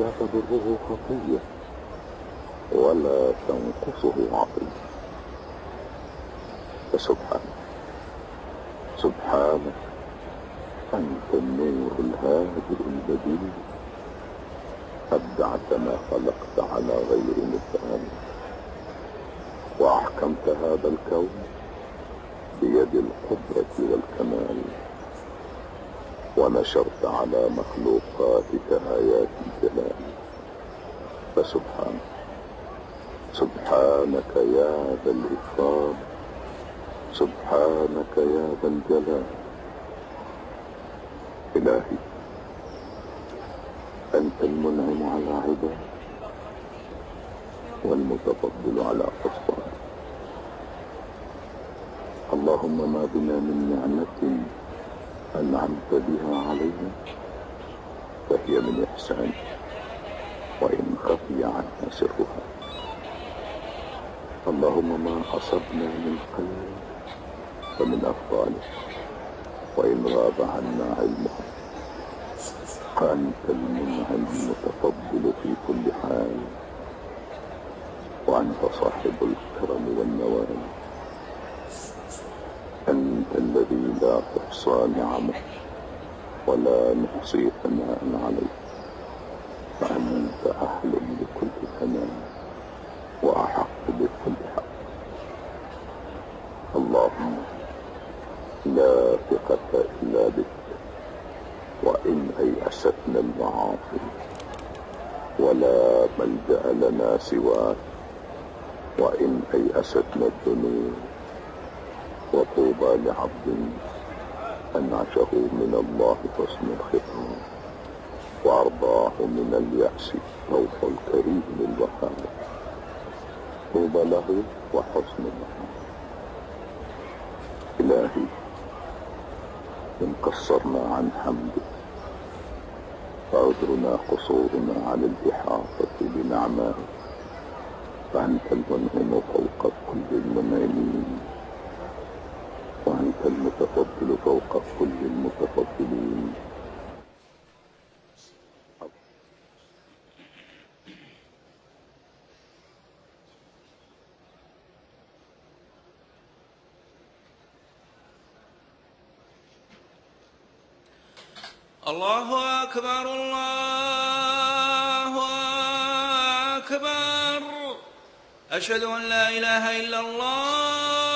لا تضره خطية ولا تنقصه عطية فسبحانك سبحانك أنت النور الهادئ البديل أبدعت ما خلقت على غير مثال. وأحكمت هذا الكون بيد القدرة والكمال. ونشرت على مخلوقاتك آيات الجلال فسبحانك سبحانك يا ذا الإكرام. سبحانك يا ذا الجلال. إلهي أنت المنعم على عباد والمتفضل على قصاد اللهم ما بنا من نعمة أنعمت بها علينا فهي من إحسانك وإن خفي عنها سرها. اللهم ما أصبنا من خير فمن أفضاله وإن غاب عنا علمه فأنت المنعم المتفضل في كل حال وأنت صاحب الكرم والنوال. أنت الذي لا تحصى نعمه ولا نحصي ثناء عليه فأنت أهل لكل ثناء وأحق بكل حق. اللهم لا ثقة إلا بك وإن أيأستنا المعاصي ولا ملجأ لنا سواك وإن أيأستنا الذنوب. وطوبى لعبد أنعشه من الله حسن الختام وأرضاه من اليأس روح الكريم الوهاب. طوبى له وحسن المحام إلهي إن قصرنا عن حمدك فعذرنا قصورنا عن الإحاطة بنعمائك فأنت المنعم فوق كل المنعمين. المتفضل فوق كل المتفضلين. الله أكبر الله أكبر. أشهد أن لا إله إلا الله.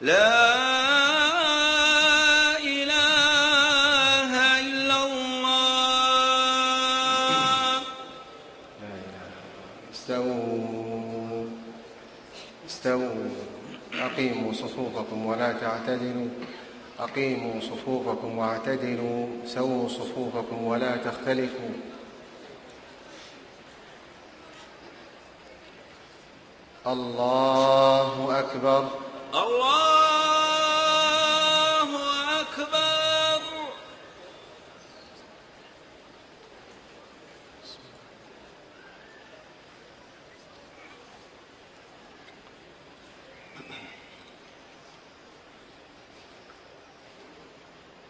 لا إله إلا الله. استووا. استووا. أقيموا صفوفكم ولا تعتدلوا. أقيموا صفوفكم واعتدلوا. سووا صفوفكم ولا تختلفوا. الله أكبر. الله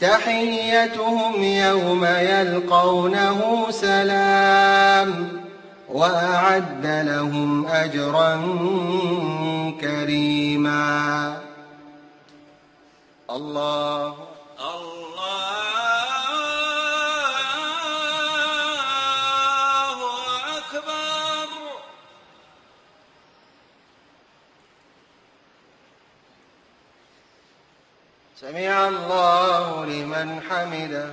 تحيتهم يوم يلقونه سلام وأعد لهم أجرا كريما. الله. الله أكبر. سمع الله. لمن حمده.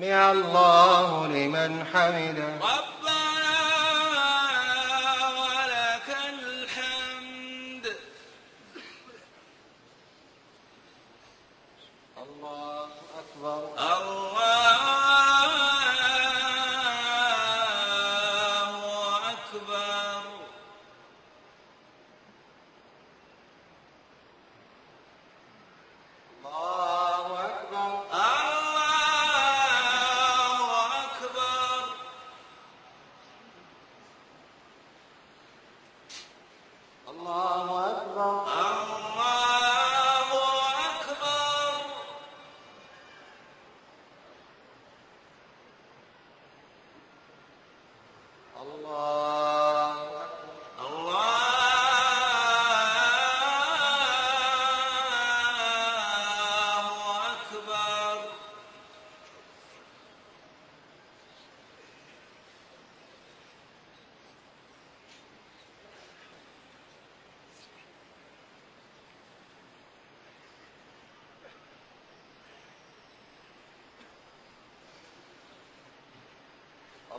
سمع الله لمن حمده.